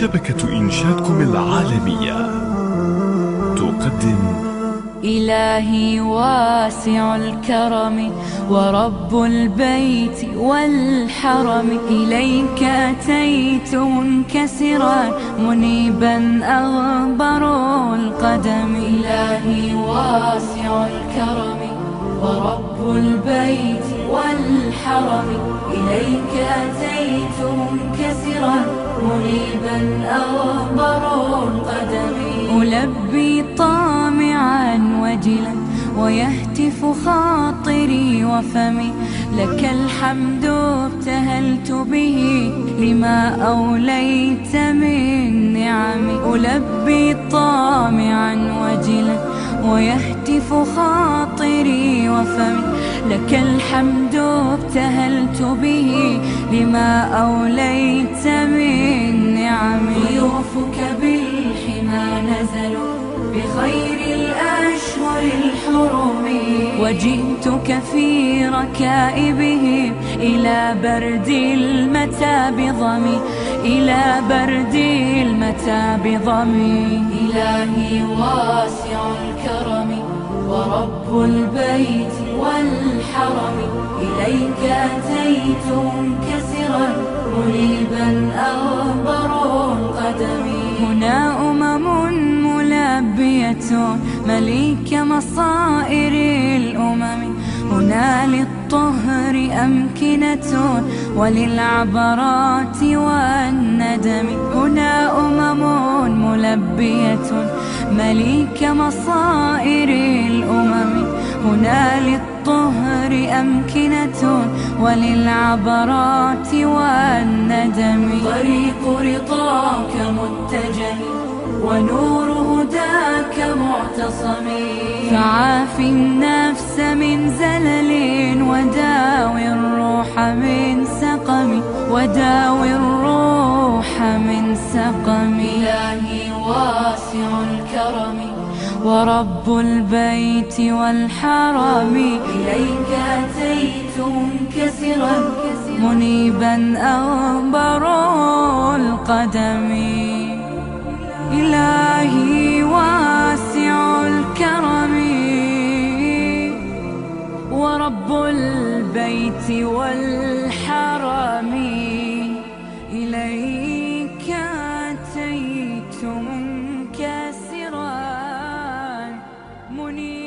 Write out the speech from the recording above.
شبكة إنشادكم العالمية. تقدم. إلهي واسع الكرم ورب البيت والحرم. إليك أتيت منكسرا منيبا أغبر القدم. إلهي واسع الكرم ورب البيت والحرم. إليك أتيت منيبا أغبر القدم ألبي طامعا وجلا ويهتف خاطري وفمي. لك الحمد ابتهلت به لما أوليت من نعمي. ألبي طامعا وجلا ويهتف خاطري وفمي. لك الحمد ابتهلت به لما أوليت بخير الأشهر الحرم. وجئتك في ركائبهم إلى برد المتى بضمي إلى برد المتى بضمي إلهي واسع الكرم ورب البيت والحرم. إليك أتيت منكسرا مليك مصائر الأمم. هنا للطهر أمكنة وللعبرات والندم. هنا أمم ملبية مليك مصائر الأمم. هنا للطهر أمكنة وللعبرات والندم. طريق رضاك متجه ونور هداك معتصم. فعاف النفس من زلل وداوي الروح من سقم. وداوي الروح من سقم. إلهي واسع الكرم. ورب البيت والحرم. إليك أتيت منكسرا منيبا أغبر القدم. إلهي واسع الكرم. ورب البيت والحرم أتيت منكسرا منيبا